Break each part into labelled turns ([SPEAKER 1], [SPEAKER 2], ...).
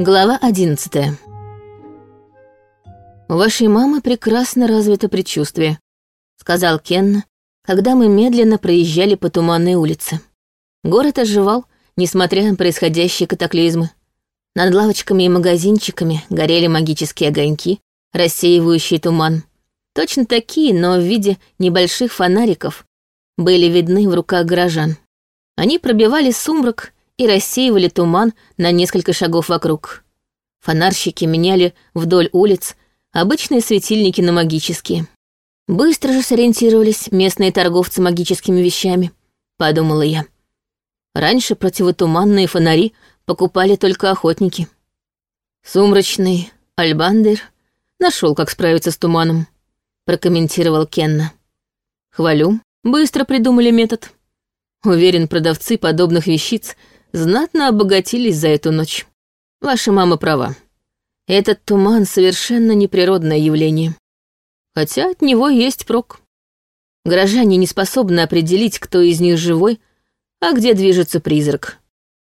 [SPEAKER 1] Глава одиннадцатая. «У вашей мамы прекрасно развито предчувствие», — сказал Кен, когда мы медленно проезжали по туманной улице. Город оживал, несмотря на происходящие катаклизмы. Над лавочками и магазинчиками горели магические огоньки, рассеивающие туман. Точно такие, но в виде небольших фонариков, были видны в руках горожан. Они пробивали сумрак и рассеивали туман на несколько шагов вокруг. Фонарщики меняли вдоль улиц обычные светильники на магические. Быстро же сориентировались местные торговцы магическими вещами, подумала я. Раньше противотуманные фонари покупали только охотники. Сумрачный Альбандер нашел, как справиться с туманом, прокомментировал Кенна. Хвалю, быстро придумали метод. Уверен, продавцы подобных вещиц знатно обогатились за эту ночь. Ваша мама права. Этот туман совершенно неприродное явление. Хотя от него есть прок. Горожане не способны определить, кто из них живой, а где движется призрак.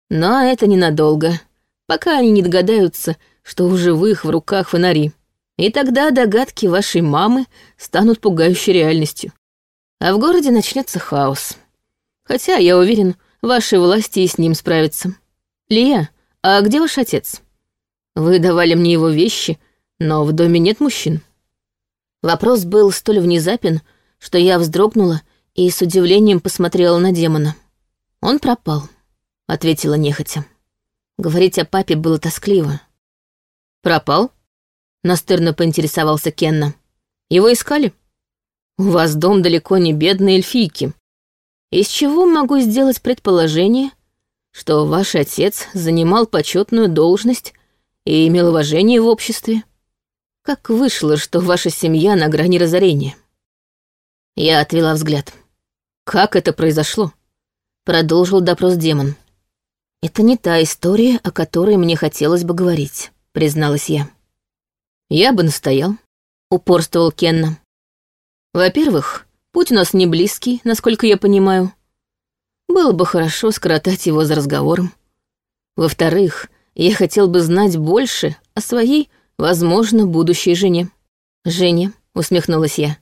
[SPEAKER 1] Но это ненадолго, пока они не догадаются, что у живых в руках фонари. И тогда догадки вашей мамы станут пугающей реальностью. А в городе начнется хаос. Хотя, я уверен, ваши власти и с ним справятся. Лия, а где ваш отец? Вы давали мне его вещи, но в доме нет мужчин. Вопрос был столь внезапен, что я вздрогнула и с удивлением посмотрела на демона. Он пропал, ответила нехотя. Говорить о папе было тоскливо. Пропал? Настырно поинтересовался Кенна. Его искали? У вас дом далеко не бедной эльфийки. Из чего могу сделать предположение, что ваш отец занимал почетную должность и имел уважение в обществе? Как вышло, что ваша семья на грани разорения? Я отвела взгляд. Как это произошло? Продолжил допрос демон. Это не та история, о которой мне хотелось бы говорить, призналась я. Я бы настоял, упорствовал Кенна. Во-первых, Путь у нас не близкий, насколько я понимаю. Было бы хорошо скоротать его за разговором. Во-вторых, я хотел бы знать больше о своей, возможно, будущей жене. Жене, усмехнулась я.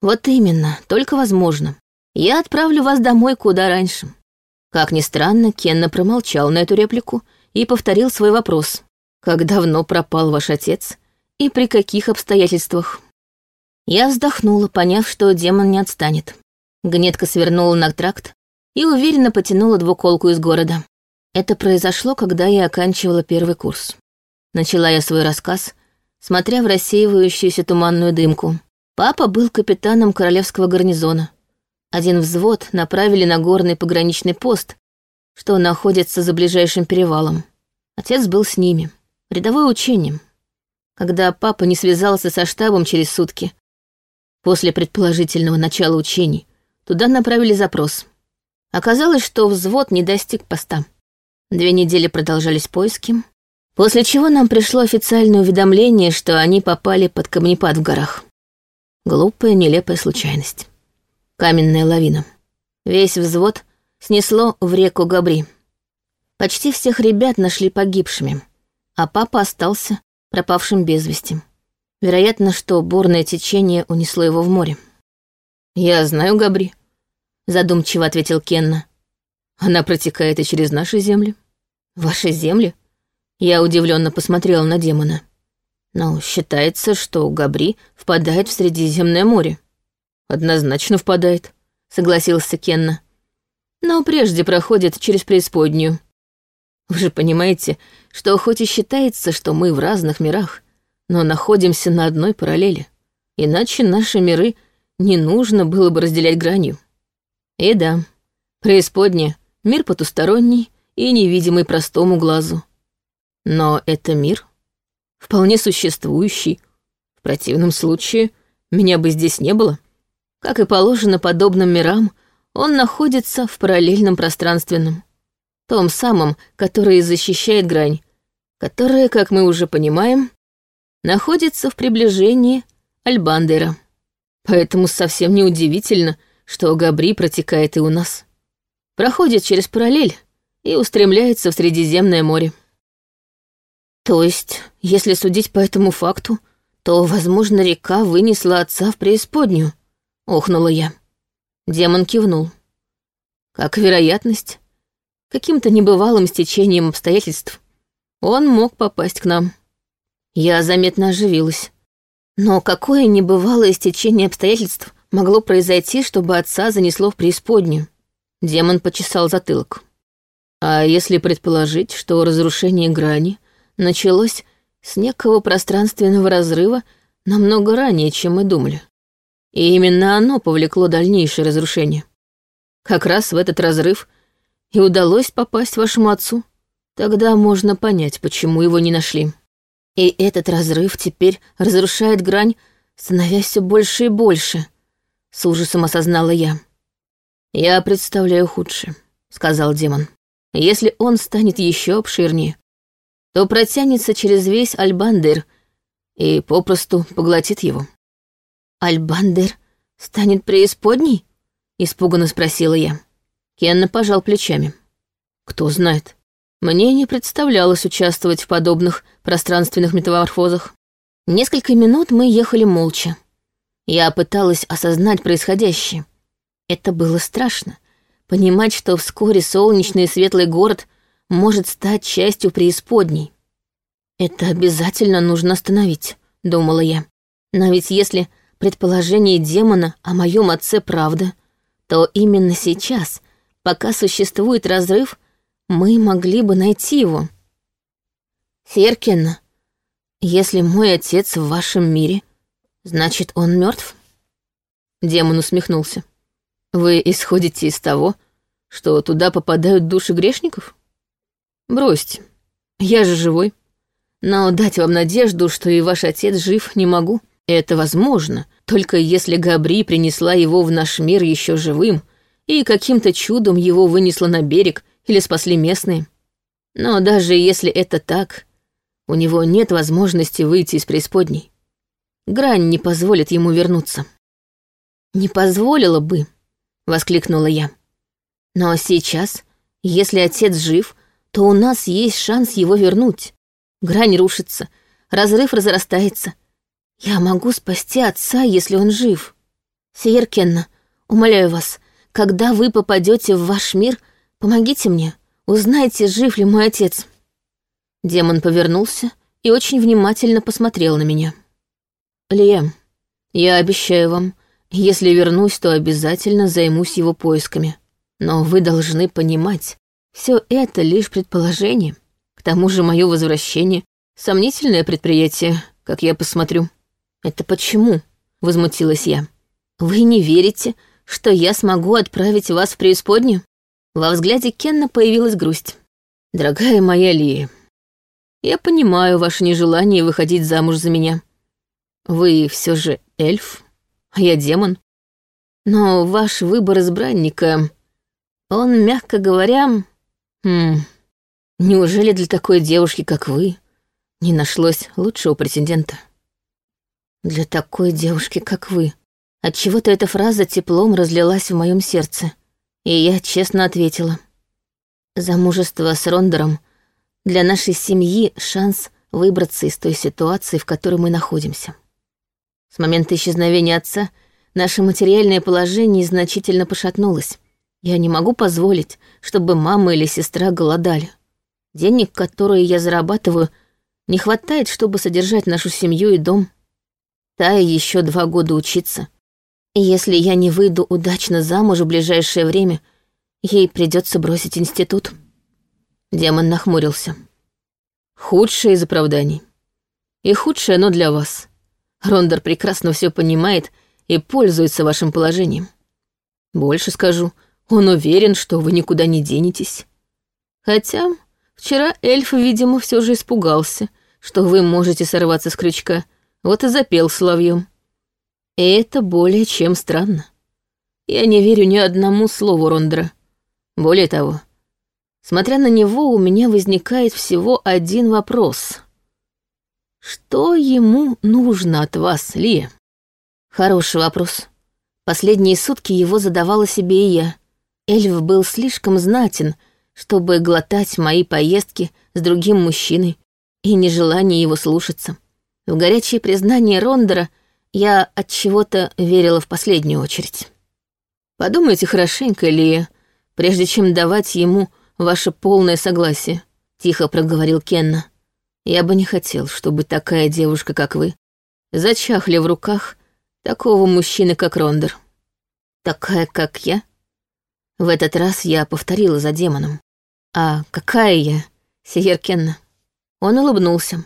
[SPEAKER 1] Вот именно, только возможно. Я отправлю вас домой куда раньше. Как ни странно, Кенна промолчал на эту реплику и повторил свой вопрос. Как давно пропал ваш отец и при каких обстоятельствах? Я вздохнула, поняв, что демон не отстанет. Гнетка свернула на тракт и уверенно потянула двуколку из города. Это произошло, когда я оканчивала первый курс. Начала я свой рассказ, смотря в рассеивающуюся туманную дымку. Папа был капитаном королевского гарнизона. Один взвод направили на горный пограничный пост, что находится за ближайшим перевалом. Отец был с ними. Рядовое учение. Когда папа не связался со штабом через сутки, После предположительного начала учений туда направили запрос. Оказалось, что взвод не достиг поста. Две недели продолжались поиски, после чего нам пришло официальное уведомление, что они попали под камнепад в горах. Глупая, нелепая случайность. Каменная лавина. Весь взвод снесло в реку Габри. Почти всех ребят нашли погибшими, а папа остался пропавшим без вести. Вероятно, что бурное течение унесло его в море. «Я знаю Габри», — задумчиво ответил Кенна. «Она протекает и через наши земли». «Ваши земли?» Я удивленно посмотрела на демона. «Но считается, что Габри впадает в Средиземное море». «Однозначно впадает», — согласился Кенна. «Но прежде проходит через преисподнюю. Вы же понимаете, что хоть и считается, что мы в разных мирах, но находимся на одной параллели. Иначе наши миры не нужно было бы разделять гранью. И да, преисподняя — мир потусторонний и невидимый простому глазу. Но это мир, вполне существующий. В противном случае меня бы здесь не было. Как и положено подобным мирам, он находится в параллельном пространственном. Том самом, который защищает грань, которая, как мы уже понимаем, находится в приближении Альбандера. Поэтому совсем не удивительно, что Габри протекает и у нас. Проходит через параллель и устремляется в Средиземное море. То есть, если судить по этому факту, то, возможно, река вынесла отца в преисподнюю, охнула я. Демон кивнул. Как вероятность, каким-то небывалым стечением обстоятельств, он мог попасть к нам. Я заметно оживилась. Но какое небывалое стечение обстоятельств могло произойти, чтобы отца занесло в преисподнюю? Демон почесал затылок. А если предположить, что разрушение грани началось с некого пространственного разрыва намного ранее, чем мы думали. И именно оно повлекло дальнейшее разрушение. Как раз в этот разрыв и удалось попасть вашему отцу. Тогда можно понять, почему его не нашли. И этот разрыв теперь разрушает грань, становясь все больше и больше. С ужасом осознала я. «Я представляю худшее», — сказал демон. «Если он станет еще обширнее, то протянется через весь Альбандер и попросту поглотит его. «Альбандер станет преисподней?» — испуганно спросила я. Кенна пожал плечами. «Кто знает. Мне не представлялось участвовать в подобных пространственных метаморфозах. Несколько минут мы ехали молча. Я пыталась осознать происходящее. Это было страшно. Понимать, что вскоре солнечный и светлый город может стать частью преисподней. Это обязательно нужно остановить, думала я. Но ведь если предположение демона о моем отце правда, то именно сейчас, пока существует разрыв, мы могли бы найти его. Серкин, если мой отец в вашем мире, значит, он мертв? Демон усмехнулся. Вы исходите из того, что туда попадают души грешников? Бросьте. Я же живой. Но дать вам надежду, что и ваш отец жив, не могу. Это возможно, только если Габри принесла его в наш мир еще живым, и каким-то чудом его вынесло на берег или спасли местные. Но даже если это так, у него нет возможности выйти из преисподней. Грань не позволит ему вернуться. «Не позволила бы», — воскликнула я. «Но сейчас, если отец жив, то у нас есть шанс его вернуть. Грань рушится, разрыв разрастается. Я могу спасти отца, если он жив. Сиер Кенна, умоляю вас, когда вы попадете в ваш мир, помогите мне, узнайте, жив ли мой отец». Демон повернулся и очень внимательно посмотрел на меня. «Лия, я обещаю вам, если вернусь, то обязательно займусь его поисками. Но вы должны понимать, все это лишь предположение. К тому же мое возвращение — сомнительное предприятие, как я посмотрю. Это почему? Возмутилась я. Вы не верите, что я смогу отправить вас в преисподнюю? Во взгляде Кенна появилась грусть. Дорогая моя Ли, я понимаю ваше нежелание выходить замуж за меня. Вы все же эльф, а я демон. Но ваш выбор избранника, он, мягко говоря, Хм, неужели для такой девушки, как вы, не нашлось лучшего претендента? Для такой девушки, как вы. Отчего-то эта фраза теплом разлилась в моем сердце, и я честно ответила. Замужество с Рондером для нашей семьи шанс выбраться из той ситуации, в которой мы находимся. С момента исчезновения отца наше материальное положение значительно пошатнулось. Я не могу позволить, чтобы мама или сестра голодали. Денег, которые я зарабатываю, не хватает, чтобы содержать нашу семью и дом. Тая еще два года учиться. Если я не выйду удачно замуж в ближайшее время, ей придется бросить институт. Демон нахмурился. Худшее из оправданий. И худшее оно для вас. Рондер прекрасно все понимает и пользуется вашим положением. Больше скажу — он уверен, что вы никуда не денетесь. Хотя вчера эльф, видимо, все же испугался, что вы можете сорваться с крючка, вот и запел соловьем. Это более чем странно. Я не верю ни одному слову Рондра. Более того, смотря на него, у меня возникает всего один вопрос. Что ему нужно от вас, Ли? Хороший вопрос. Последние сутки его задавала себе и я. Эльф был слишком знатен, чтобы глотать мои поездки с другим мужчиной и нежелание его слушаться. В горячее признание Рондера я от чего-то верила в последнюю очередь. Подумайте хорошенько, Лия, прежде чем давать ему ваше полное согласие, тихо проговорил Кенна. Я бы не хотел, чтобы такая девушка, как вы, зачахли в руках такого мужчины, как Рондер. Такая, как я? В этот раз я повторила за демоном. А какая я, Сиер Кенна? Он улыбнулся.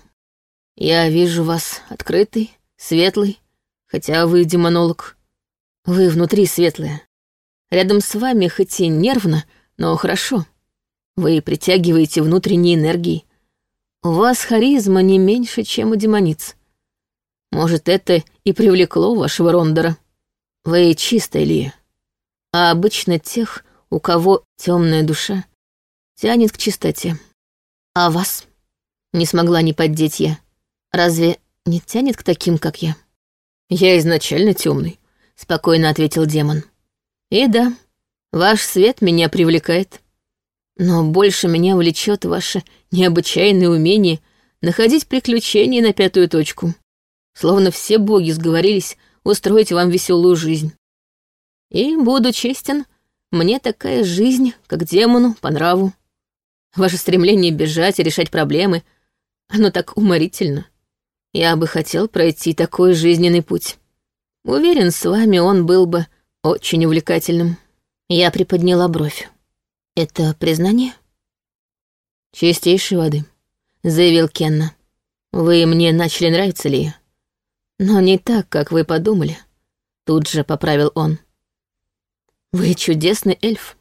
[SPEAKER 1] Я вижу вас открытый, светлый, хотя вы демонолог. Вы внутри светлая. Рядом с вами хоть и нервно, но хорошо. Вы притягиваете внутренние энергии. У вас харизма не меньше, чем у демониц. Может, это и привлекло вашего Рондора. Вы чистая, Лия. А обычно тех, у кого темная душа, тянет к чистоте. А вас? Не смогла не поддеть я. Разве не тянет к таким, как я? Я изначально темный, спокойно ответил демон. И да, ваш свет меня привлекает. Но больше меня влечет ваше необычайное умение находить приключения на пятую точку. Словно все боги сговорились устроить вам веселую жизнь. И, буду честен, мне такая жизнь, как демону, по нраву. Ваше стремление бежать и решать проблемы, оно так уморительно. Я бы хотел пройти такой жизненный путь. Уверен, с вами он был бы очень увлекательным. Я приподняла бровь. Это признание? Чистейшей воды, заявил Кенна. Вы мне начали нравиться, Ли. Но не так, как вы подумали. Тут же поправил он. Вы чудесный эльф.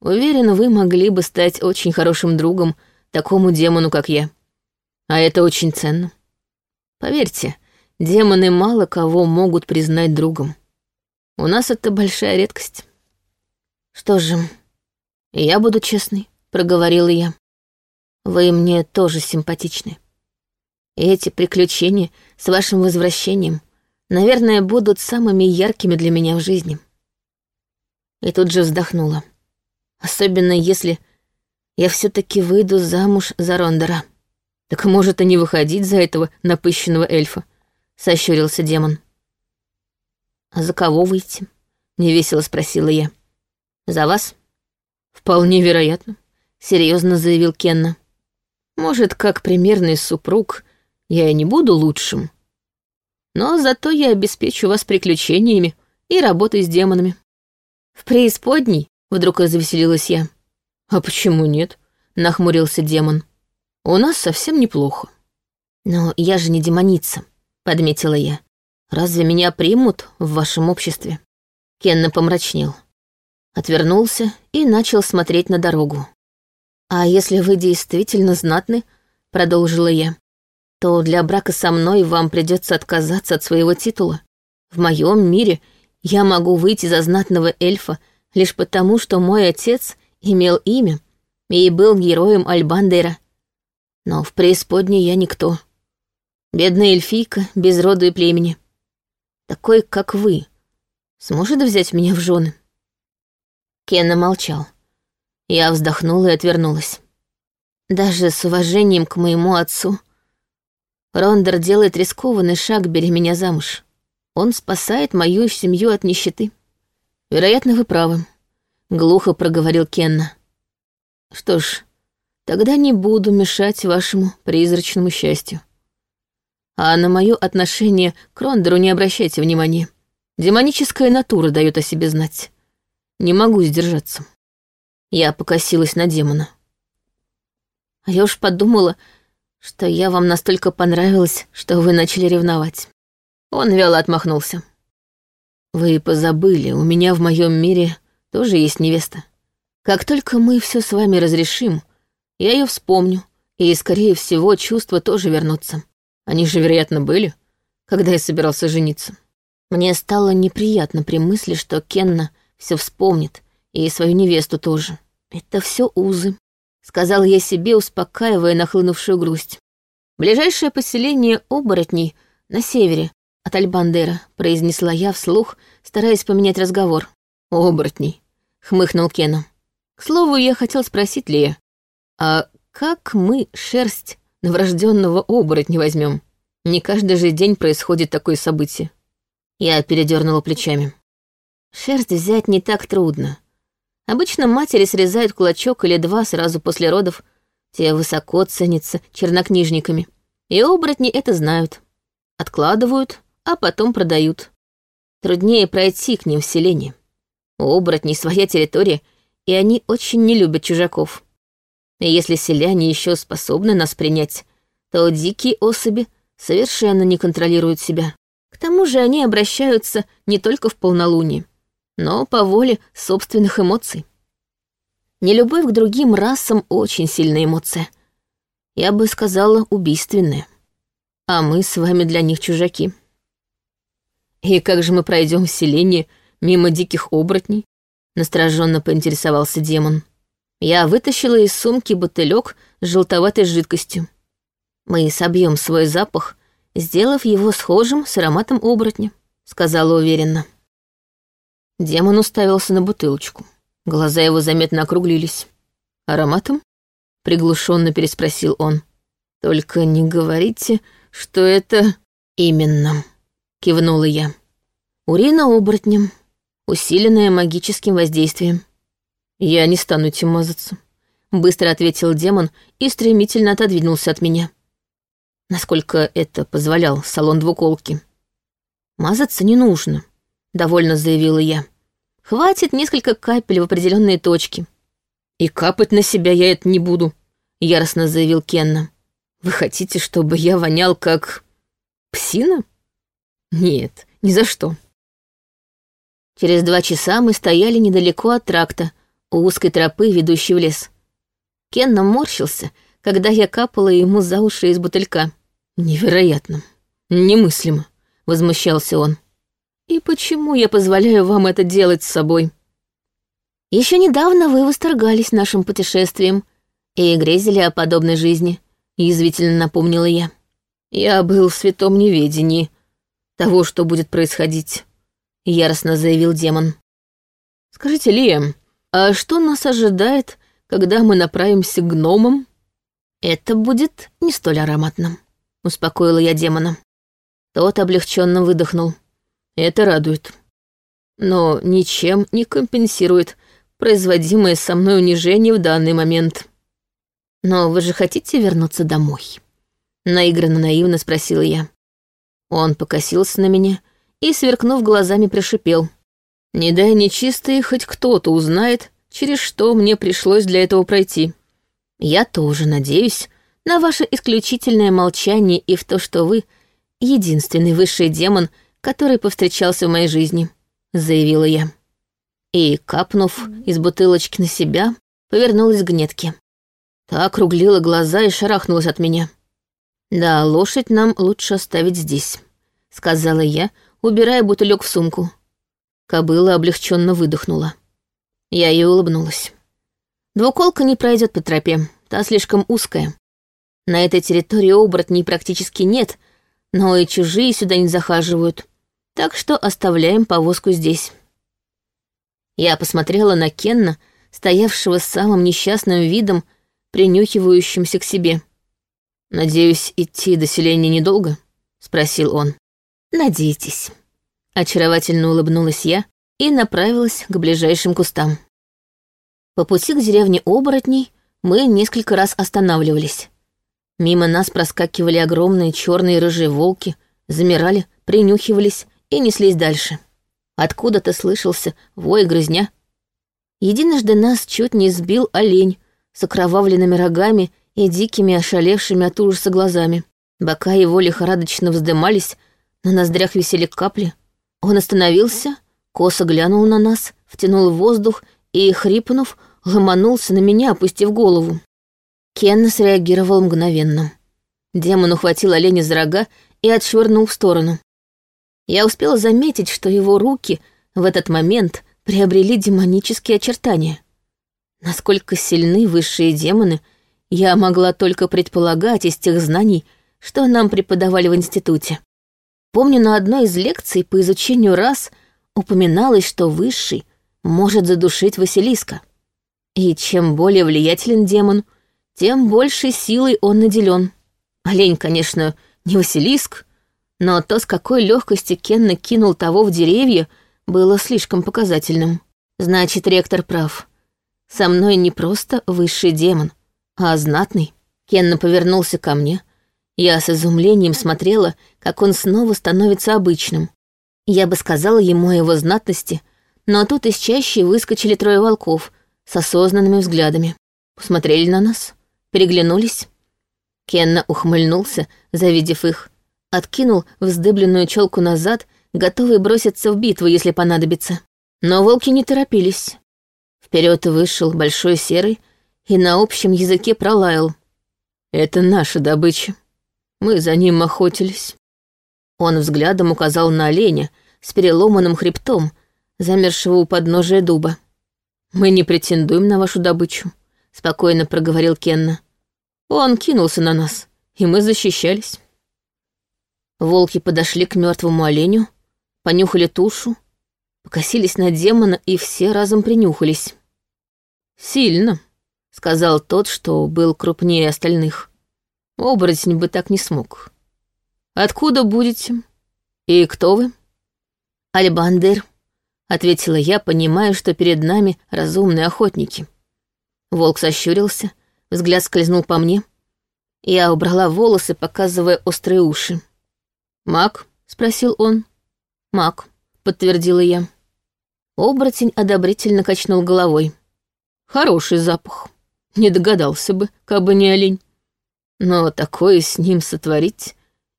[SPEAKER 1] Уверен, вы могли бы стать очень хорошим другом такому демону, как я. А это очень ценно. Поверьте, демоны мало кого могут признать другом. У нас это большая редкость. Что же, я буду честной, проговорила я. Вы мне тоже симпатичны. эти приключения с вашим возвращением, наверное, будут самыми яркими для меня в жизни. И тут же вздохнула. Особенно если я все таки выйду замуж за Рондера. Так может и не выходить за этого напыщенного эльфа, сощурился демон. «А за кого выйти?» — невесело спросила я. «За вас?» «Вполне вероятно», — серьезно заявил Кенна. «Может, как примерный супруг я и не буду лучшим, но зато я обеспечу вас приключениями и работой с демонами». «В преисподней?» — вдруг развеселилась я. «А почему нет?» — нахмурился демон. «У нас совсем неплохо». «Но я же не демоница», — подметила я. Разве меня примут в вашем обществе?» Кенна помрачнел. Отвернулся и начал смотреть на дорогу. «А если вы действительно знатны, — продолжила я, — то для брака со мной вам придется отказаться от своего титула. В моем мире я могу выйти за знатного эльфа лишь потому, что мой отец имел имя и был героем Альбандера. Но в преисподней я никто. Бедная эльфийка без роду и племени такой, как вы, сможет взять меня в жены?» Кенна молчал. Я вздохнула и отвернулась. Даже с уважением к моему отцу Рондер делает рискованный шаг, беря меня замуж. Он спасает мою семью от нищеты. Вероятно, вы правы, — глухо проговорил Кенна. Что ж, тогда не буду мешать вашему призрачному счастью. А на мое отношение к Рондеру не обращайте внимания. Демоническая натура дает о себе знать. Не могу сдержаться. Я покосилась на демона. А я уж подумала, что я вам настолько понравилась, что вы начали ревновать. Он вяло отмахнулся. Вы позабыли, у меня в моем мире тоже есть невеста. Как только мы все с вами разрешим, я ее вспомню, и, скорее всего, чувства тоже вернутся. Они же, вероятно, были, когда я собирался жениться. Мне стало неприятно при мысли, что Кенна все вспомнит, и свою невесту тоже. Это все узы, сказал я себе, успокаивая нахлынувшую грусть. Ближайшее поселение оборотней на севере от Альбандера, произнесла я вслух, стараясь поменять разговор. Оборотней, хмыкнул Кена. К слову, я хотел спросить Лея, а как мы шерсть врожденного оборотня возьмем. Не каждый же день происходит такое событие. Я передернула плечами. Шерсть взять не так трудно. Обычно матери срезают кулачок или два сразу после родов. Те высоко ценятся чернокнижниками. И оборотни это знают. Откладывают, а потом продают. Труднее пройти к ним в селение. У оборотней своя территория, и они очень не любят чужаков. И если селяне еще способны нас принять, то дикие особи совершенно не контролируют себя. К тому же они обращаются не только в полнолуние, но по воле собственных эмоций. Нелюбовь к другим расам — очень сильная эмоция. Я бы сказала, убийственная. А мы с вами для них чужаки. И как же мы пройдем в селение мимо диких оборотней? Настороженно поинтересовался демон. Я вытащила из сумки бутылек с желтоватой жидкостью. Мы собьем свой запах, сделав его схожим с ароматом оборотня, сказала уверенно. Демон уставился на бутылочку. Глаза его заметно округлились. «Ароматом?» — приглушенно переспросил он. «Только не говорите, что это именно», — кивнула я. «Урина оборотнем, усиленная магическим воздействием. «Я не стану этим мазаться», — быстро ответил демон и стремительно отодвинулся от меня. Насколько это позволял салон двуколки. «Мазаться не нужно», — довольно заявила я. «Хватит несколько капель в определенные точки». «И капать на себя я это не буду», — яростно заявил Кенна. «Вы хотите, чтобы я вонял как... псина?» «Нет, ни за что». Через два часа мы стояли недалеко от тракта, у узкой тропы, ведущей в лес. Кен наморщился, когда я капала ему за уши из бутылька. «Невероятно! Немыслимо!» — возмущался он. «И почему я позволяю вам это делать с собой?» Еще недавно вы восторгались нашим путешествием и грезили о подобной жизни», — язвительно напомнила я. «Я был в святом неведении того, что будет происходить», — яростно заявил демон. «Скажите, Лия, а что нас ожидает, когда мы направимся к гномам? Это будет не столь ароматным, успокоила я демона. Тот облегченно выдохнул. Это радует. Но ничем не компенсирует производимое со мной унижение в данный момент. Но вы же хотите вернуться домой? Наигранно наивно спросила я. Он покосился на меня и, сверкнув глазами, прошипел. Не дай нечистый, хоть кто-то узнает, через что мне пришлось для этого пройти. Я тоже надеюсь на ваше исключительное молчание и в то, что вы — единственный высший демон, который повстречался в моей жизни», — заявила я. И, капнув из бутылочки на себя, повернулась к гнетке. Та округлила глаза и шарахнулась от меня. «Да, лошадь нам лучше оставить здесь», — сказала я, убирая бутылек в сумку. Кобыла облегченно выдохнула. Я ей улыбнулась. Двуколка не пройдет по тропе, та слишком узкая. На этой территории оборотней практически нет, но и чужие сюда не захаживают, так что оставляем повозку здесь. Я посмотрела на Кенна, стоявшего с самым несчастным видом, принюхивающимся к себе. «Надеюсь, идти до селения недолго?» — спросил он. «Надейтесь». Очаровательно улыбнулась я и направилась к ближайшим кустам. По пути к деревне оборотней мы несколько раз останавливались. Мимо нас проскакивали огромные черные рыжие волки, замирали, принюхивались и неслись дальше. Откуда-то слышался вой грызня. Единожды нас чуть не сбил олень с окровавленными рогами и дикими ошалевшими от ужаса глазами. Бока его лихорадочно вздымались, на ноздрях висели капли — он остановился, косо глянул на нас, втянул воздух и, хрипнув, ломанулся на меня, опустив голову. Кен среагировал мгновенно. Демон ухватил оленя за рога и отшвырнул в сторону. Я успела заметить, что его руки в этот момент приобрели демонические очертания. Насколько сильны высшие демоны, я могла только предполагать из тех знаний, что нам преподавали в институте. Помню, на одной из лекций по изучению рас упоминалось, что высший может задушить Василиска. И чем более влиятелен демон, тем большей силой он наделен. Олень, конечно, не Василиск, но то, с какой легкостью Кен кинул того в деревья, было слишком показательным. Значит, ректор прав. Со мной не просто высший демон, а знатный. Кенна повернулся ко мне. Я с изумлением смотрела, как он снова становится обычным. Я бы сказала ему его знатности, но тут из чащи выскочили трое волков с осознанными взглядами. Посмотрели на нас, переглянулись. Кенна ухмыльнулся, завидев их, откинул вздыбленную челку назад, готовый броситься в битву, если понадобится. Но волки не торопились. Вперед вышел большой серый и на общем языке пролаял. «Это наша добыча. Мы за ним охотились». Он взглядом указал на оленя с переломанным хребтом, замершего у подножия дуба. «Мы не претендуем на вашу добычу», — спокойно проговорил Кенна. «Он кинулся на нас, и мы защищались». Волки подошли к мертвому оленю, понюхали тушу, покосились на демона и все разом принюхались. «Сильно», — сказал тот, что был крупнее остальных. «Оборотень бы так не смог». «Откуда будете? И кто вы?» «Альбандер», — ответила я, понимая, что перед нами разумные охотники. Волк сощурился, взгляд скользнул по мне. Я убрала волосы, показывая острые уши. «Маг?» — спросил он. «Маг», — подтвердила я. Оборотень одобрительно качнул головой. «Хороший запах. Не догадался бы, как бы не олень. Но такое с ним сотворить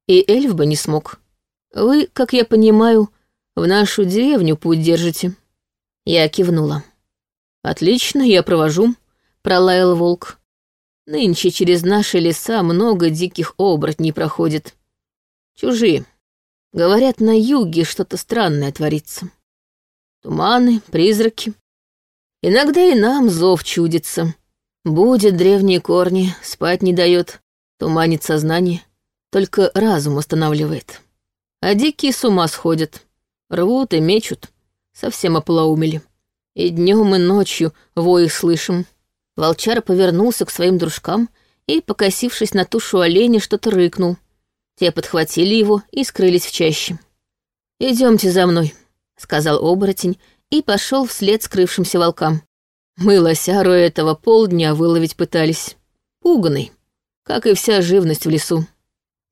[SPEAKER 1] и эльф бы не смог. Вы, как я понимаю, в нашу деревню путь держите». Я кивнула. «Отлично, я провожу», — пролаял волк. «Нынче через наши леса много диких оборотней проходит. Чужие. Говорят, на юге что-то странное творится. Туманы, призраки. Иногда и нам зов чудится. Будет древние корни, спать не дает, туманит сознание только разум устанавливает. А дикие с ума сходят, рвут и мечут, совсем оплоумели. И днем, и ночью вой их слышим. Волчар повернулся к своим дружкам и, покосившись на тушу оленя, что-то рыкнул. Те подхватили его и скрылись в чаще. Идемте за мной», — сказал оборотень и пошел вслед скрывшимся волкам. Мы лосяру этого полдня выловить пытались. Пуганый, как и вся живность в лесу.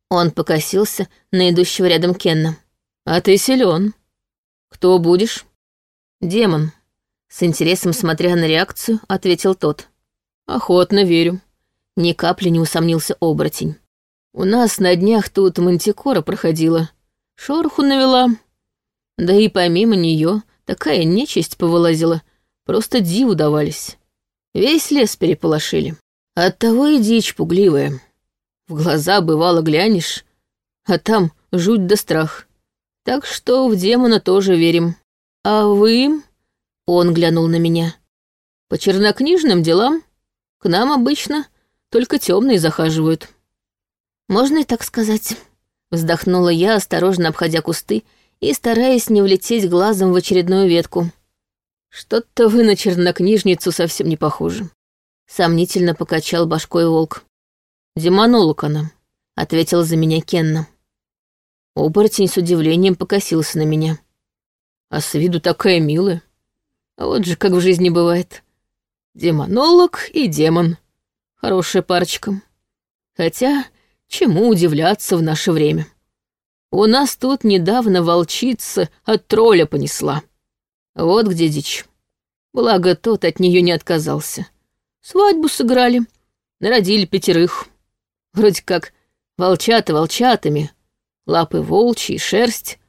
[SPEAKER 1] Он покосился на идущего рядом Кенна. «А ты силен. Кто будешь?» «Демон», — с интересом смотря на реакцию, ответил тот. «Охотно верю». Ни капли не усомнился оборотень. «У нас на днях тут мантикора проходила. Шороху навела. Да и помимо нее такая нечисть повылазила, просто диву давались. Весь лес переполошили. Оттого и дичь пугливая. В глаза бывало глянешь, а там жуть да страх. Так что в демона тоже верим. А вы...» Он глянул на меня. «По чернокнижным делам к нам обычно только темные захаживают». «Можно и так сказать», — вздохнула я, осторожно обходя кусты и стараясь не влететь глазом в очередную ветку. «Что-то вы на чернокнижницу совсем не похожи», — сомнительно покачал башкой волк. «Демонолог она», — ответил за меня Кенна. Оборотень с удивлением покосился на меня. А с виду такая милая. Вот же как в жизни бывает. Демонолог и демон. Хорошая парочка. Хотя, чему удивляться в наше время? У нас тут недавно волчица от тролля понесла. Вот где дичь. Благо, тот от нее не отказался. Свадьбу сыграли, народили пятерых. Вроде как волчата волчатами, лапы волчьи, шерсть.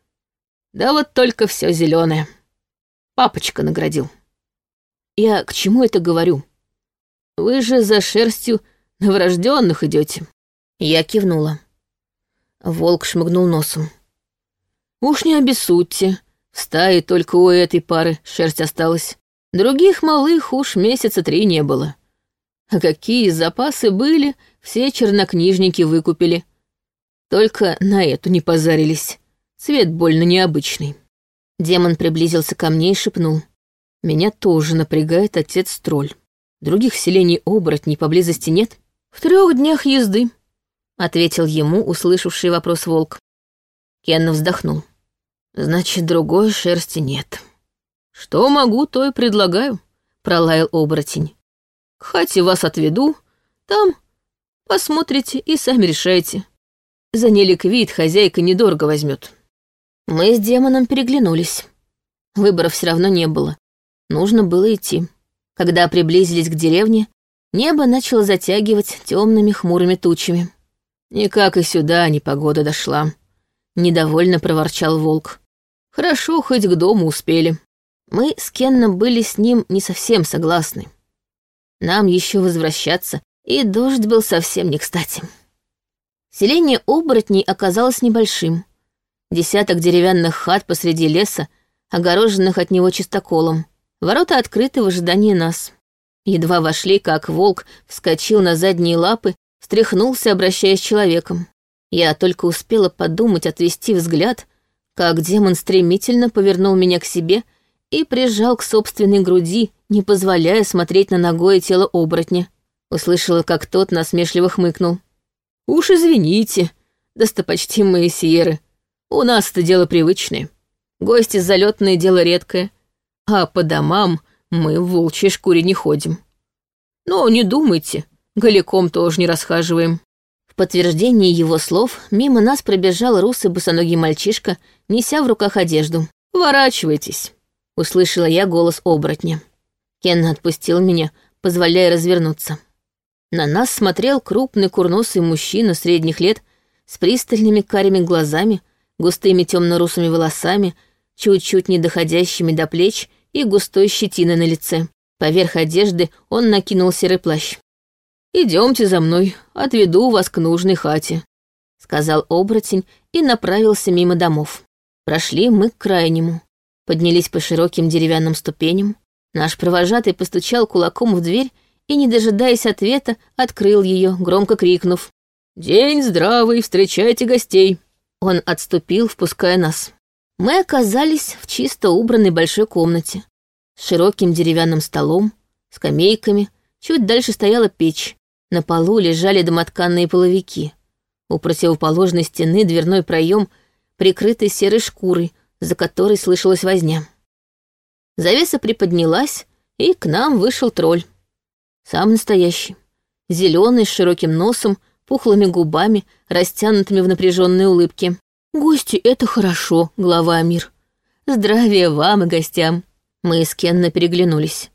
[SPEAKER 1] Да вот только все зеленое. Папочка наградил. Я к чему это говорю? Вы же за шерстью новорожденных идете. Я кивнула. Волк шмыгнул носом. Уж не обессудьте, в стае только у этой пары шерсть осталась. Других малых уж месяца три не было. А какие запасы были, все чернокнижники выкупили. Только на эту не позарились. Цвет больно необычный. Демон приблизился ко мне и шепнул. Меня тоже напрягает отец-тролль. Других селений оборотней поблизости нет. В трех днях езды. — ответил ему услышавший вопрос волк. Кен вздохнул. «Значит, другой шерсти нет». «Что могу, то и предлагаю», — пролаял оборотень. «К хате вас отведу, там посмотрите и сами решайте. За неликвид хозяйка недорого возьмет. Мы с демоном переглянулись. Выбора все равно не было. Нужно было идти. Когда приблизились к деревне, небо начало затягивать темными хмурыми тучами. Никак и сюда непогода дошла. Недовольно проворчал волк. Хорошо, хоть к дому успели. Мы с Кенном были с ним не совсем согласны. Нам еще возвращаться, и дождь был совсем не кстати. Селение оборотней оказалось небольшим. Десяток деревянных хат посреди леса, огороженных от него чистоколом. Ворота открыты в ожидании нас. Едва вошли, как волк вскочил на задние лапы, встряхнулся, обращаясь с человеком. Я только успела подумать отвести взгляд, как демон стремительно повернул меня к себе и прижал к собственной груди, не позволяя смотреть на ногое тело оборотня. Услышала, как тот насмешливо хмыкнул. Уж извините, достопочтимые сиеры, у нас это дело привычное. Гости залетное дело редкое, а по домам мы в волчьей шкуре не ходим. Но не думайте, голиком тоже не расхаживаем. В подтверждение его слов мимо нас пробежал русый босоногий мальчишка, неся в руках одежду. «Ворачивайтесь», — услышала я голос оборотня. Кен отпустил меня, позволяя развернуться. На нас смотрел крупный курносый мужчина средних лет с пристальными карими глазами, густыми темно-русыми волосами, чуть-чуть не доходящими до плеч и густой щетиной на лице. Поверх одежды он накинул серый плащ. Идемте за мной, отведу вас к нужной хате», — сказал оборотень и направился мимо домов. Прошли мы к крайнему, поднялись по широким деревянным ступеням. Наш провожатый постучал кулаком в дверь и, не дожидаясь ответа, открыл ее, громко крикнув. «День здравый, встречайте гостей!» Он отступил, впуская нас. Мы оказались в чисто убранной большой комнате, с широким деревянным столом, скамейками, чуть дальше стояла печь, на полу лежали домотканные половики. У противоположной стены дверной проем, прикрытый серой шкурой, за которой слышалась возня. Завеса приподнялась, и к нам вышел тролль. Сам настоящий. Зеленый, с широким носом, пухлыми губами, растянутыми в напряженной улыбке. «Гости — это хорошо, глава Амир. Здравия вам и гостям!» Мы с Кенна переглянулись.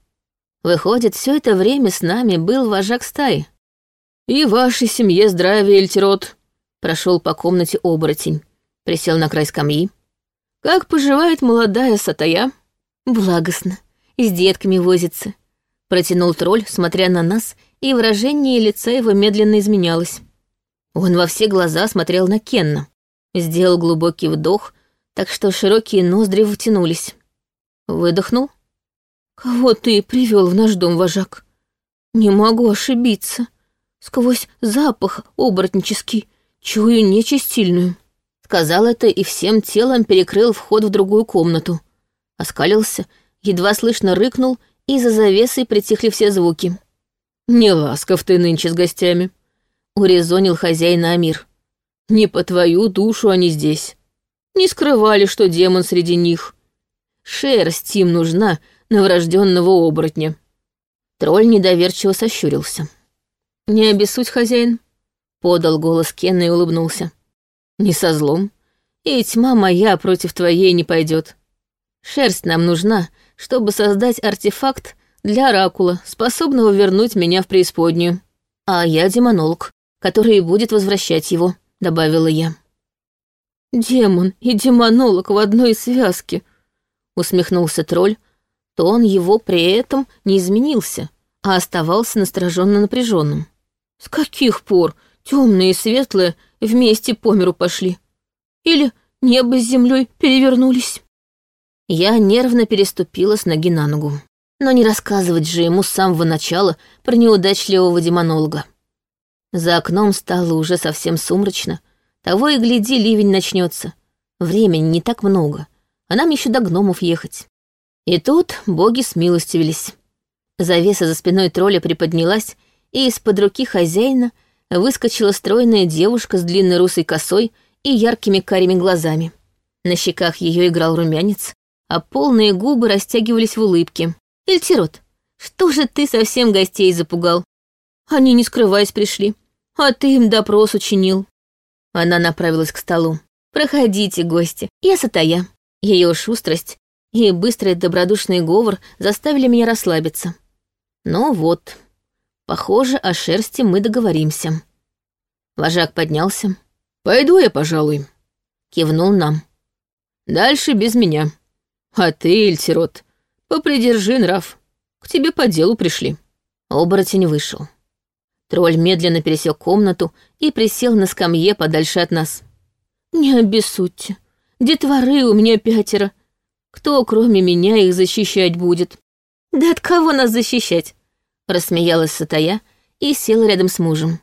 [SPEAKER 1] Выходит, все это время с нами был вожак стаи. «И вашей семье здравия, Эльтирот!» Прошел по комнате оборотень. Присел на край скамьи. «Как поживает молодая сатая?» «Благостно. И с детками возится. Протянул тролль, смотря на нас, и выражение лица его медленно изменялось. Он во все глаза смотрел на Кенна. Сделал глубокий вдох, так что широкие ноздри втянулись. Выдохнул. «Кого ты привел в наш дом, вожак? Не могу ошибиться. Сквозь запах оборотнический чую нечисть сильную». Сказал это и всем телом перекрыл вход в другую комнату. Оскалился, едва слышно рыкнул — и за завесой притихли все звуки. «Не ласков ты нынче с гостями», — урезонил хозяин Амир. «Не по твою душу они здесь. Не скрывали, что демон среди них. Шерсть им нужна на врожденного оборотня». Тролль недоверчиво сощурился. «Не обессудь, хозяин», — подал голос Кенна и улыбнулся. «Не со злом. И тьма моя против твоей не пойдет. Шерсть нам нужна, чтобы создать артефакт для оракула, способного вернуть меня в преисподнюю. А я демонолог, который и будет возвращать его», — добавила я. «Демон и демонолог в одной связке», — усмехнулся тролль. Тон его при этом не изменился, а оставался настороженно напряженным. «С каких пор темные и светлые вместе по миру пошли? Или небо с землей перевернулись?» Я нервно переступила с ноги на ногу. Но не рассказывать же ему с самого начала про неудачливого демонолога. За окном стало уже совсем сумрачно. Того и гляди, ливень начнется. Времени не так много, а нам еще до гномов ехать. И тут боги смилостивились. Завеса за спиной тролля приподнялась, и из-под руки хозяина выскочила стройная девушка с длинной русой косой и яркими карими глазами. На щеках ее играл румянец, а полные губы растягивались в улыбке. «Эльтирот, что же ты совсем гостей запугал? Они, не скрываясь, пришли, а ты им допрос учинил». Она направилась к столу. «Проходите, гости, я Сатая». Ее шустрость и быстрый добродушный говор заставили меня расслабиться. Ну вот, похоже, о шерсти мы договоримся. Вожак поднялся. «Пойду я, пожалуй», — кивнул нам. «Дальше без меня. А ты, Эльтирот, попридержи нрав. К тебе по делу пришли». Оборотень вышел. Тролль медленно пересек комнату и присел на скамье подальше от нас. «Не обессудьте. Детворы у меня пятеро. Кто, кроме меня, их защищать будет?» «Да от кого нас защищать?» Рассмеялась Сатая и села рядом с мужем.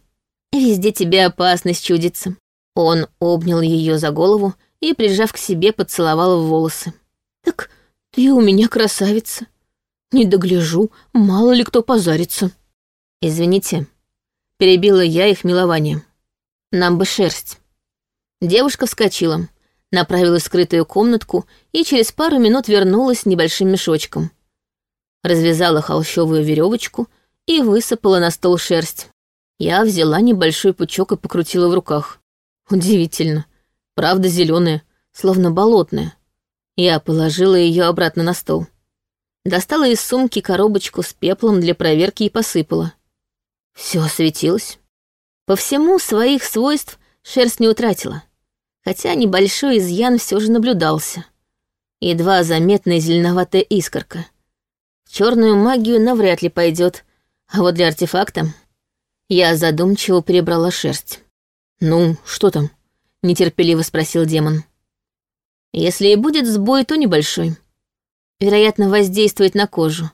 [SPEAKER 1] «Везде тебе опасность чудится». Он обнял ее за голову и, прижав к себе, поцеловал в волосы. «Так ты у меня красавица. Не догляжу, мало ли кто позарится». «Извините», — перебила я их милование. «Нам бы шерсть». Девушка вскочила, направилась в скрытую комнатку и через пару минут вернулась с небольшим мешочком. Развязала холщовую веревочку и высыпала на стол шерсть. Я взяла небольшой пучок и покрутила в руках. Удивительно. Правда зеленая, словно болотная. Я положила ее обратно на стол. Достала из сумки коробочку с пеплом для проверки и посыпала. Все осветилось. По всему своих свойств шерсть не утратила хотя небольшой изъян все же наблюдался. Едва заметная зеленоватая искорка. Черную магию навряд ли пойдет, а вот для артефакта я задумчиво перебрала шерсть. «Ну, что там?» — нетерпеливо спросил демон. «Если и будет сбой, то небольшой. Вероятно, воздействует на кожу.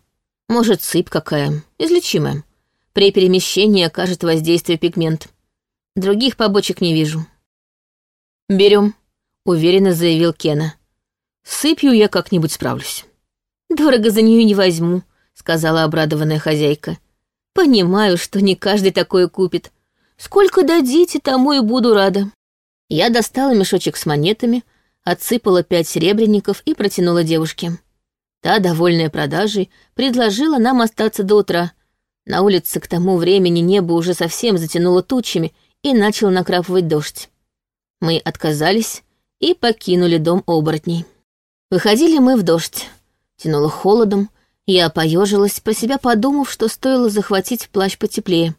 [SPEAKER 1] Может, сыпь какая, излечимая. При перемещении окажет воздействие пигмент. Других побочек не вижу. Берем, уверенно заявил Кена. Сыпью я как-нибудь справлюсь. Дорого за нее не возьму, сказала обрадованная хозяйка. Понимаю, что не каждый такое купит. Сколько дадите, тому и буду рада. Я достала мешочек с монетами, отсыпала пять серебряников и протянула девушке. Та, довольная продажей, предложила нам остаться до утра. На улице к тому времени небо уже совсем затянуло тучами и начал накрапывать дождь. Мы отказались и покинули дом оборотней. Выходили мы в дождь. Тянуло холодом, я поежилась, про себя подумав, что стоило захватить плащ потеплее.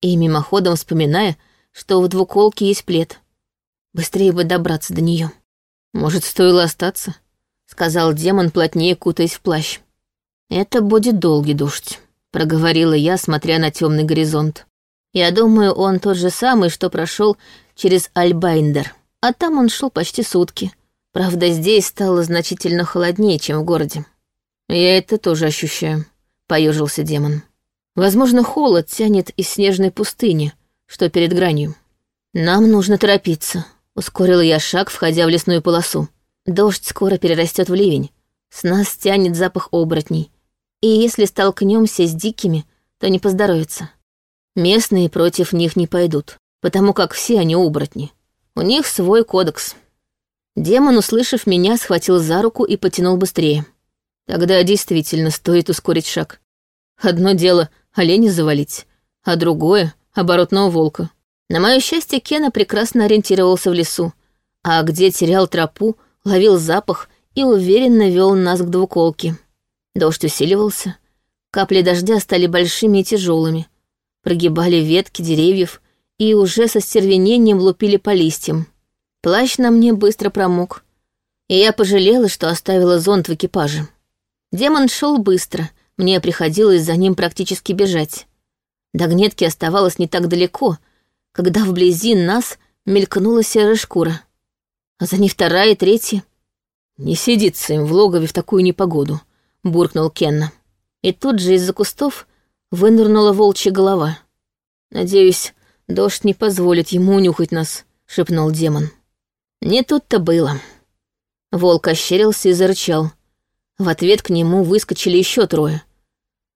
[SPEAKER 1] И мимоходом вспоминая, что в двуколке есть плед. Быстрее бы добраться до нее. Может, стоило остаться? Сказал демон, плотнее кутаясь в плащ. Это будет долгий дождь, проговорила я, смотря на темный горизонт. Я думаю, он тот же самый, что прошел через Альбайндер. А там он шел почти сутки. Правда, здесь стало значительно холоднее, чем в городе. Я это тоже ощущаю, поежился демон. Возможно, холод тянет из снежной пустыни, что перед гранью. Нам нужно торопиться, ускорила я шаг, входя в лесную полосу. Дождь скоро перерастет в ливень. С нас тянет запах оборотней. И если столкнемся с дикими, то не поздоровится. Местные против них не пойдут, потому как все они оборотни. У них свой кодекс. Демон, услышав меня, схватил за руку и потянул быстрее. Тогда действительно стоит ускорить шаг. Одно дело — оленя завалить, а другое — оборотного волка. На мое счастье, Кена прекрасно ориентировался в лесу, а где терял тропу, ловил запах и уверенно вел нас к двуколке. Дождь усиливался, капли дождя стали большими и тяжелыми, прогибали ветки деревьев и уже со стервенением лупили по листьям. Плащ на мне быстро промок, и я пожалела, что оставила зонт в экипаже. Демон шел быстро, мне приходилось за ним практически бежать. До гнетки оставалось не так далеко, когда вблизи нас мелькнула серая шкура. А за ней вторая и третья. «Не сидится им в логове в такую непогоду», — буркнул Кенна. И тут же из-за кустов вынырнула волчья голова. «Надеюсь, дождь не позволит ему унюхать нас», — шепнул демон. Не тут-то было. Волк ощерился и зарычал. В ответ к нему выскочили еще трое.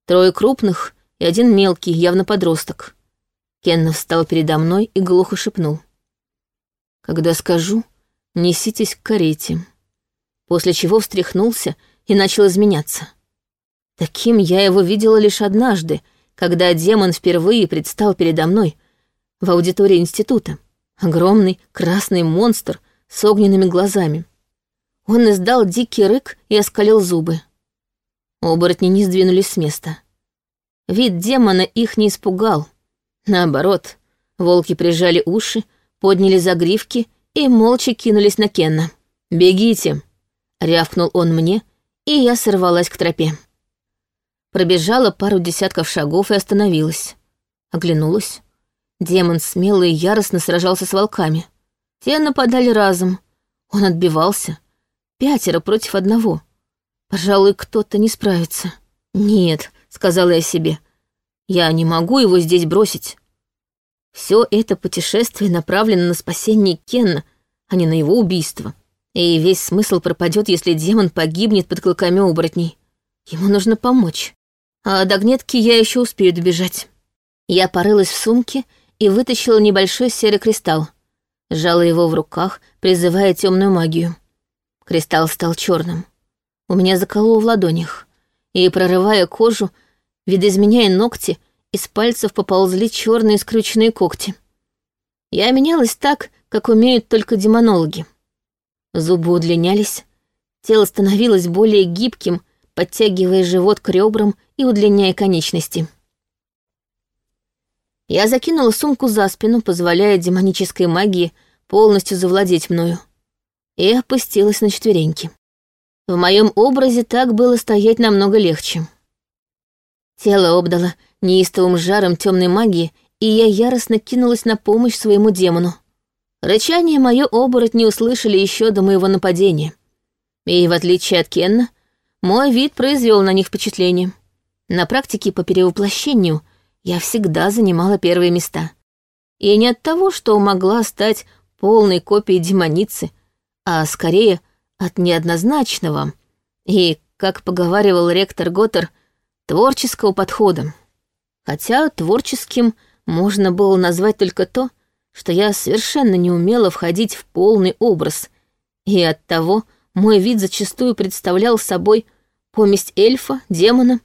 [SPEAKER 1] Трое крупных и один мелкий, явно подросток. Кенна встал передо мной и глухо шепнул. «Когда скажу, неситесь к карете». После чего встряхнулся и начал изменяться. Таким я его видела лишь однажды, когда демон впервые предстал передо мной в аудитории института. Огромный красный монстр с огненными глазами. Он издал дикий рык и оскалил зубы. Оборотни не сдвинулись с места. Вид демона их не испугал. Наоборот, волки прижали уши, подняли загривки и молча кинулись на Кенна. «Бегите!» — рявкнул он мне, и я сорвалась к тропе. Пробежала пару десятков шагов и остановилась. Оглянулась. Демон смело и яростно сражался с волками. Те нападали разом. Он отбивался. Пятеро против одного. Пожалуй, кто-то не справится. «Нет», — сказала я себе, — «я не могу его здесь бросить». Все это путешествие направлено на спасение Кенна, а не на его убийство. И весь смысл пропадет, если демон погибнет под клыками оборотней. Ему нужно помочь. А до гнетки я еще успею добежать. Я порылась в сумке и вытащила небольшой серый кристалл. Сжала его в руках, призывая темную магию. Кристалл стал черным у меня закололо в ладонях, и, прорывая кожу, видоизменяя ногти, из пальцев поползли черные скрюченные когти. Я менялась так, как умеют только демонологи. Зубы удлинялись, тело становилось более гибким, подтягивая живот к ребрам и удлиняя конечности. Я закинула сумку за спину, позволяя демонической магии полностью завладеть мною, и опустилась на четвереньки. В моем образе так было стоять намного легче. Тело обдало неистовым жаром темной магии, и я яростно кинулась на помощь своему демону. Рычание мое оборотни услышали еще до моего нападения. И, в отличие от Кенна, мой вид произвел на них впечатление. На практике по перевоплощению я всегда занимала первые места. И не от того, что могла стать полной копией демоницы, а скорее — от неоднозначного и, как поговаривал ректор Готтер, творческого подхода. Хотя творческим можно было назвать только то, что я совершенно не умела входить в полный образ, и оттого мой вид зачастую представлял собой поместь эльфа, демона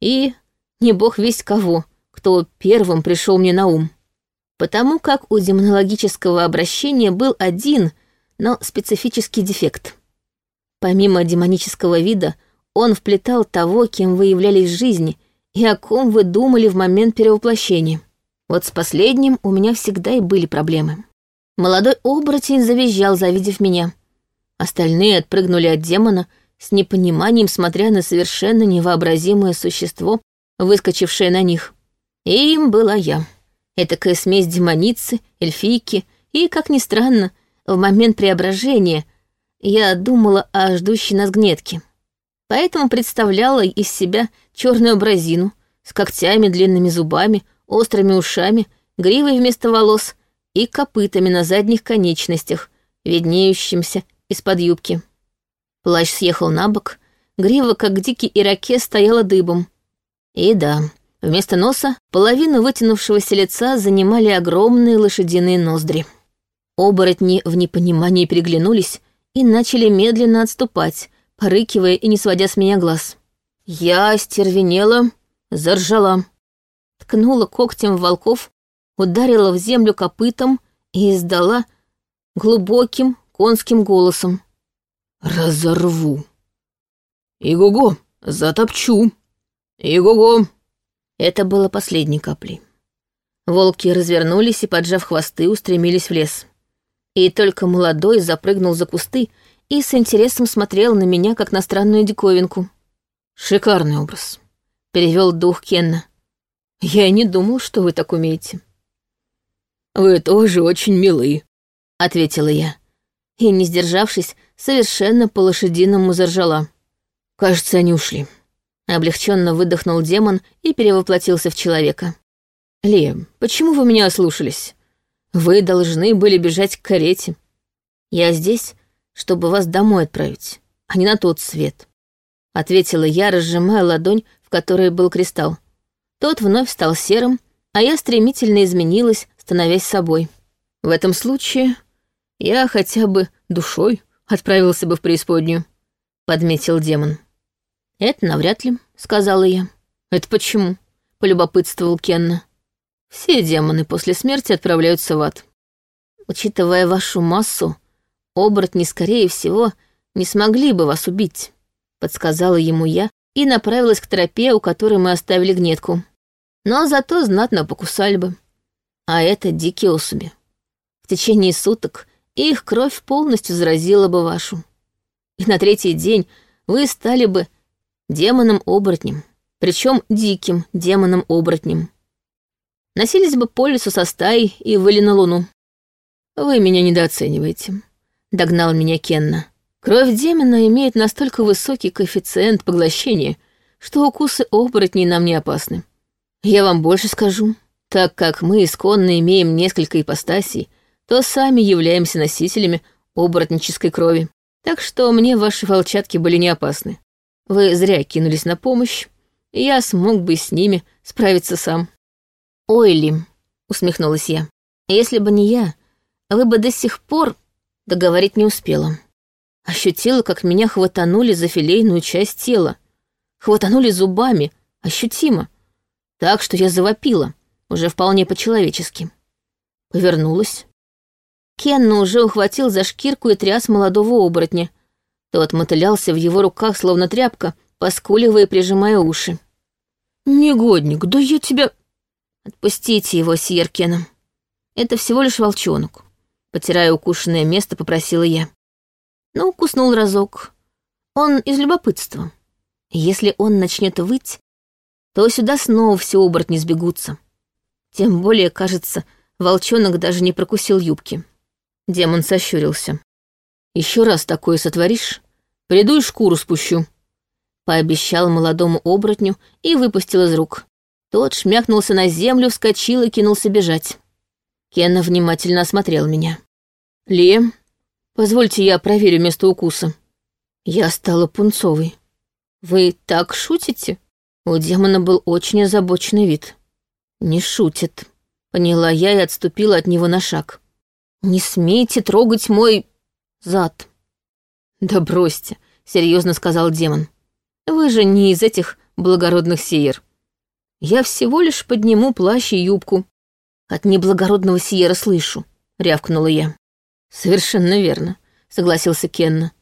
[SPEAKER 1] и не бог весть кого, кто первым пришел мне на ум. Потому как у демонологического обращения был один, но специфический дефект — Помимо демонического вида, он вплетал того, кем вы являлись в жизни и о ком вы думали в момент перевоплощения. Вот с последним у меня всегда и были проблемы. Молодой оборотень завизжал, завидев меня. Остальные отпрыгнули от демона, с непониманием смотря на совершенно невообразимое существо, выскочившее на них. И им была я. Этакая смесь демоницы, эльфийки и, как ни странно, в момент преображения — я думала о ждущей нас гнетке. Поэтому представляла из себя черную бразину с когтями, длинными зубами, острыми ушами, гривой вместо волос и копытами на задних конечностях, виднеющимся из-под юбки. Плащ съехал на бок, грива, как дикий ирокез, стояла дыбом. И да, вместо носа половину вытянувшегося лица занимали огромные лошадиные ноздри. Оборотни в непонимании переглянулись, и начали медленно отступать, порыкивая и не сводя с меня глаз. Я остервенела, заржала, ткнула когтем в волков, ударила в землю копытом и издала глубоким конским голосом. «Разорву! Иго-го, затопчу! Иго-го!» Это было последней каплей. Волки развернулись и, поджав хвосты, устремились в лес. И только молодой запрыгнул за кусты и с интересом смотрел на меня, как на странную диковинку. «Шикарный образ», — перевел дух Кенна. «Я и не думал, что вы так умеете». «Вы тоже очень милы», — ответила я. И, не сдержавшись, совершенно по-лошадиному заржала. «Кажется, они ушли». Облегченно выдохнул демон и перевоплотился в человека. «Ли, почему вы меня ослушались? Вы должны были бежать к карете. Я здесь, чтобы вас домой отправить, а не на тот свет. Ответила я, разжимая ладонь, в которой был кристалл. Тот вновь стал серым, а я стремительно изменилась, становясь собой. В этом случае я хотя бы душой отправился бы в преисподнюю, подметил демон. Это навряд ли, сказала я. Это почему? полюбопытствовал Кенна. Все демоны после смерти отправляются в ад. Учитывая вашу массу, оборотни, скорее всего, не смогли бы вас убить, подсказала ему я и направилась к тропе, у которой мы оставили гнетку. Но зато знатно покусали бы. А это дикие особи. В течение суток их кровь полностью заразила бы вашу. И на третий день вы стали бы демоном-оборотнем, причем диким демоном-оборотнем. Носились бы по лесу со стаей и выли на луну. Вы меня недооцениваете, догнал меня Кенна. Кровь демона имеет настолько высокий коэффициент поглощения, что укусы оборотней нам не опасны. Я вам больше скажу. Так как мы исконно имеем несколько ипостасей, то сами являемся носителями оборотнической крови. Так что мне ваши волчатки были не опасны. Вы зря кинулись на помощь, и я смог бы с ними справиться сам. «Ой, Лим», — усмехнулась я, — «если бы не я, вы бы до сих пор договорить не успела. Ощутила, как меня хватанули за филейную часть тела. Хватанули зубами, ощутимо. Так что я завопила уже вполне по-человечески. Повернулась. Кенна уже ухватил за шкирку и тряс молодого оборотня. Тот мотылялся в его руках, словно тряпка, поскуливая и прижимая уши. «Негодник, да я тебя...» «Отпустите его, Сьеркена. Это всего лишь волчонок», — потирая укушенное место, попросила я. Ну, куснул разок. Он из любопытства. Если он начнет выть, то сюда снова все оборотни сбегутся. Тем более, кажется, волчонок даже не прокусил юбки. Демон сощурился. Еще раз такое сотворишь, приду и шкуру спущу. Пообещал молодому оборотню и выпустил из рук. Тот шмякнулся на землю, вскочил и кинулся бежать. Кенна внимательно осмотрел меня. «Ли, позвольте я проверю место укуса». Я стала пунцовой. «Вы так шутите?» У демона был очень озабоченный вид. «Не шутит», — поняла я и отступила от него на шаг. «Не смейте трогать мой... зад». «Да бросьте», — серьезно сказал демон. «Вы же не из этих благородных сиер. Я всего лишь подниму плащ и юбку. От неблагородного сиера слышу», — рявкнула я. «Совершенно верно», — согласился Кенна.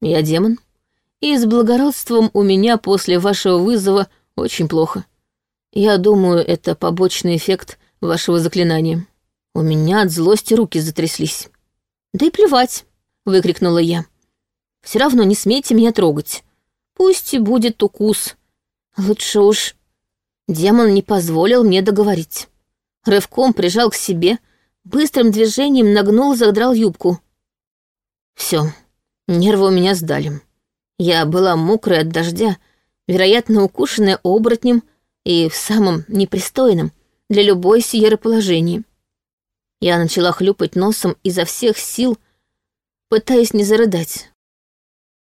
[SPEAKER 1] «Я демон, и с благородством у меня после вашего вызова очень плохо. Я думаю, это побочный эффект вашего заклинания. У меня от злости руки затряслись. Да и плевать, выкрикнула я. Все равно не смейте меня трогать. Пусть и будет укус. Лучше уж... Демон не позволил мне договорить. Рывком прижал к себе, быстрым движением нагнул, задрал юбку. Все, нервы у меня сдали. Я была мокрая от дождя, вероятно, укушенная оборотнем и в самом непристойном для любой сиеры положении. Я начала хлюпать носом изо всех сил, пытаясь не зарыдать.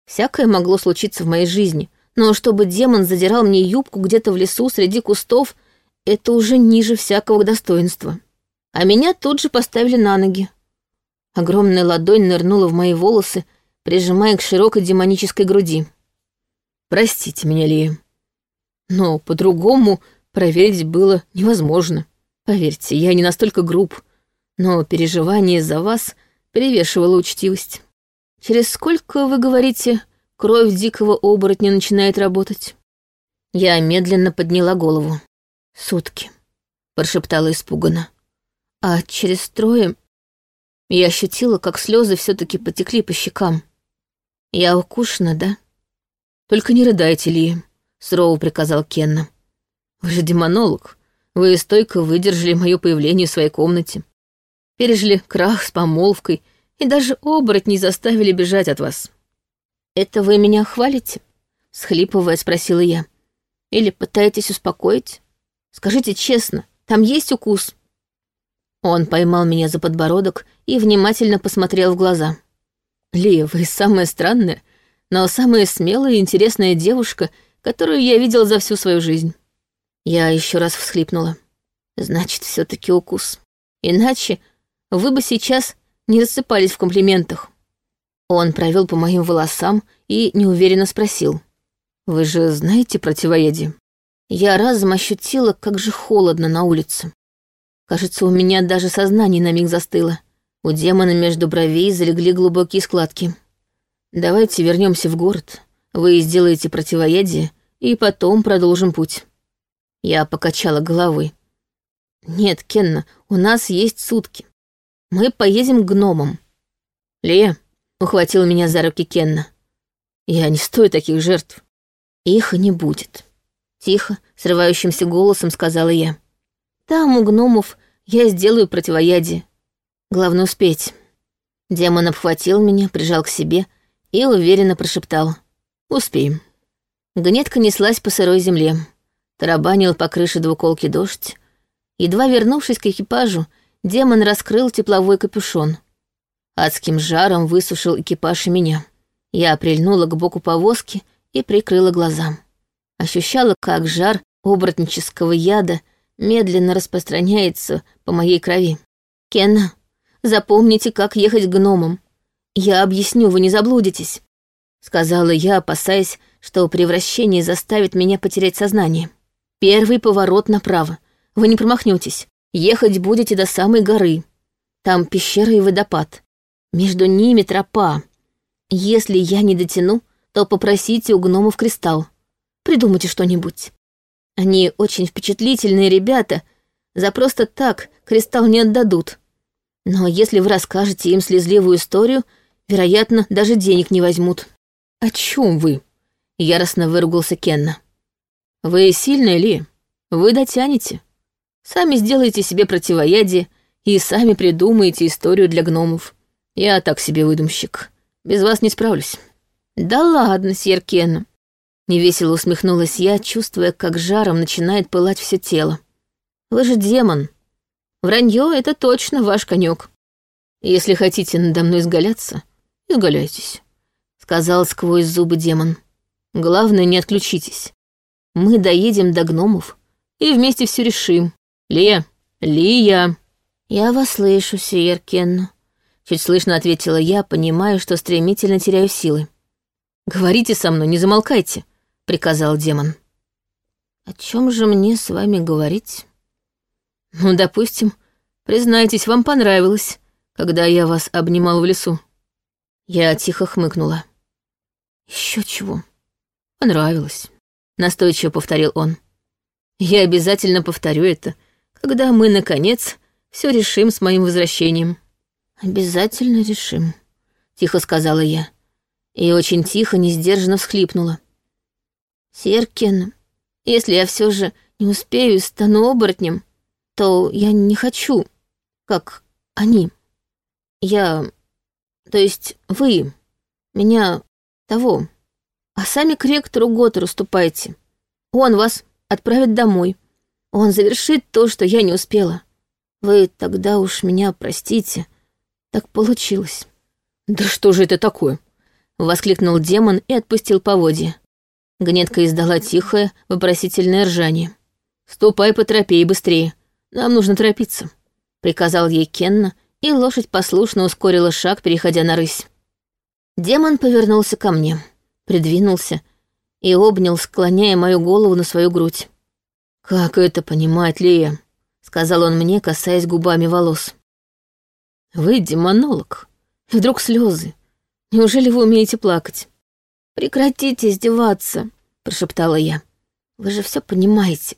[SPEAKER 1] Всякое могло случиться в моей жизни, но чтобы демон задирал мне юбку где-то в лесу среди кустов, это уже ниже всякого достоинства. А меня тут же поставили на ноги. Огромная ладонь нырнула в мои волосы, прижимая к широкой демонической груди. «Простите меня, Лия. Но по-другому проверить было невозможно. Поверьте, я не настолько груб, но переживание за вас перевешивало учтивость. Через сколько, вы говорите, кровь дикого оборотня начинает работать?» Я медленно подняла голову. «Сутки», — прошептала испуганно. «А через трое...» Я ощутила, как слезы все таки потекли по щекам. «Я укушена, да?» «Только не рыдайте, Ли», — сурово приказал Кенна. «Вы же демонолог. Вы стойко выдержали мое появление в своей комнате. Пережили крах с помолвкой и даже оборотней заставили бежать от вас». «Это вы меня хвалите?» — схлипывая спросила я. «Или пытаетесь успокоить? Скажите честно, там есть укус?» Он поймал меня за подбородок и внимательно посмотрел в глаза. Лия, вы самая странная, но самая смелая и интересная девушка, которую я видел за всю свою жизнь. Я еще раз всхлипнула. Значит, все таки укус. Иначе вы бы сейчас не рассыпались в комплиментах. Он провел по моим волосам и неуверенно спросил. «Вы же знаете противоядие?» Я разом ощутила, как же холодно на улице. Кажется, у меня даже сознание на миг застыло. У демона между бровей залегли глубокие складки. «Давайте вернемся в город. Вы сделаете противоядие, и потом продолжим путь». Я покачала головой. «Нет, Кенна, у нас есть сутки. Мы поедем к гномам». «Лея», — ухватил меня за руки Кенна. «Я не стою таких жертв». «Их не будет», — тихо, срывающимся голосом сказала я. «Там у гномов я сделаю противоядие. Главное успеть». Демон обхватил меня, прижал к себе и уверенно прошептал. «Успеем». Гнетка неслась по сырой земле. Тарабанил по крыше двуколки дождь. Едва вернувшись к экипажу, демон раскрыл тепловой капюшон. Адским жаром высушил экипаж и меня. Я прильнула к боку повозки и прикрыла глаза. Ощущала, как жар оборотнического яда медленно распространяется по моей крови. «Кенна, запомните, как ехать к гномам. Я объясню, вы не заблудитесь», — сказала я, опасаясь, что превращение заставит меня потерять сознание. «Первый поворот направо. Вы не промахнетесь. Ехать будете до самой горы. Там пещера и водопад. Между ними тропа. Если я не дотяну, то попросите у гномов кристалл. Придумайте что-нибудь. Они очень впечатлительные ребята, за просто так кристалл не отдадут. Но если вы расскажете им слезливую историю, вероятно, даже денег не возьмут. «О чем вы?» — яростно выругался Кенна. «Вы сильная ли? Вы дотянете. Сами сделаете себе противоядие и сами придумаете историю для гномов. Я так себе выдумщик. Без вас не справлюсь». «Да ладно, Сьеркена!» Невесело усмехнулась я, чувствуя, как жаром начинает пылать все тело. «Вы же демон. Вранье — это точно ваш конек. Если хотите надо мной изгаляться, изгаляйтесь», — сказал сквозь зубы демон. «Главное, не отключитесь. Мы доедем до гномов и вместе все решим. Лия, Лия!» «Я вас слышу, Сиеркен», — чуть слышно ответила я, понимая, что стремительно теряю силы. «Говорите со мной, не замолкайте», — приказал демон. «О чем же мне с вами говорить?» «Ну, допустим, признайтесь, вам понравилось, когда я вас обнимал в лесу». Я тихо хмыкнула. Еще чего? Понравилось», — настойчиво повторил он. «Я обязательно повторю это, когда мы, наконец, все решим с моим возвращением». «Обязательно решим», — тихо сказала я и очень тихо, несдержанно всхлипнула. «Серкин, если я все же не успею и стану оборотнем, то я не хочу, как они. Я... То есть вы, меня того. А сами к ректору Готтеру ступайте. Он вас отправит домой. Он завершит то, что я не успела. Вы тогда уж меня простите. Так получилось». «Да что же это такое?» — воскликнул демон и отпустил поводья. Гнетка издала тихое, вопросительное ржание. «Ступай по тропе и быстрее. Нам нужно торопиться», — приказал ей Кенна, и лошадь послушно ускорила шаг, переходя на рысь. Демон повернулся ко мне, придвинулся и обнял, склоняя мою голову на свою грудь. «Как это понимать, Лея?» — сказал он мне, касаясь губами волос. «Вы демонолог. И вдруг слезы. Неужели вы умеете плакать?» «Прекратите издеваться», — прошептала я. «Вы же все понимаете.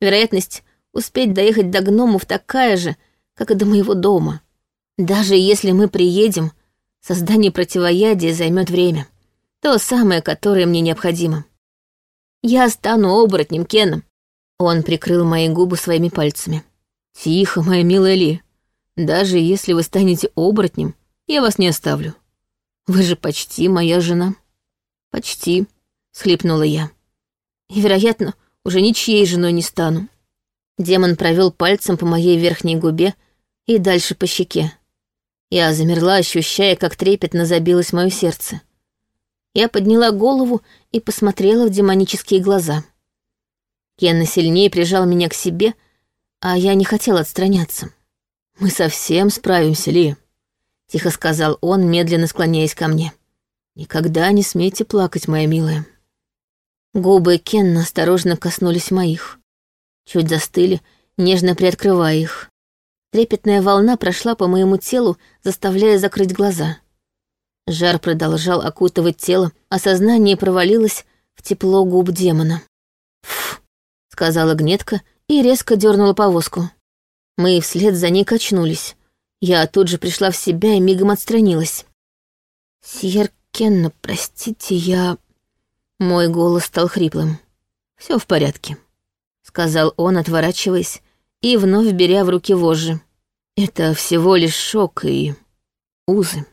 [SPEAKER 1] Вероятность успеть доехать до гномов такая же, как и до моего дома. Даже если мы приедем, создание противоядия займет время. То самое, которое мне необходимо. Я стану оборотнем Кеном». Он прикрыл мои губы своими пальцами. «Тихо, моя милая Ли. Даже если вы станете оборотнем, я вас не оставлю. Вы же почти моя жена». «Почти», — схлипнула я. «И, вероятно, уже ничьей женой не стану». Демон провел пальцем по моей верхней губе и дальше по щеке. Я замерла, ощущая, как трепетно забилось мое сердце. Я подняла голову и посмотрела в демонические глаза. Кенна сильнее прижал меня к себе, а я не хотела отстраняться. «Мы совсем справимся, Ли», — тихо сказал он, медленно склоняясь ко мне. «Никогда не смейте плакать, моя милая». Губы Кенна осторожно коснулись моих. Чуть застыли, нежно приоткрывая их. Трепетная волна прошла по моему телу, заставляя закрыть глаза. Жар продолжал окутывать тело, а сознание провалилось в тепло губ демона. Сказала гнетка и резко дернула повозку. Мы вслед за ней качнулись. Я тут же пришла в себя и мигом отстранилась. «Сьер Кенна, простите, я...» Мой голос стал хриплым. Все в порядке», — сказал он, отворачиваясь и вновь беря в руки вожжи. «Это всего лишь шок и узы».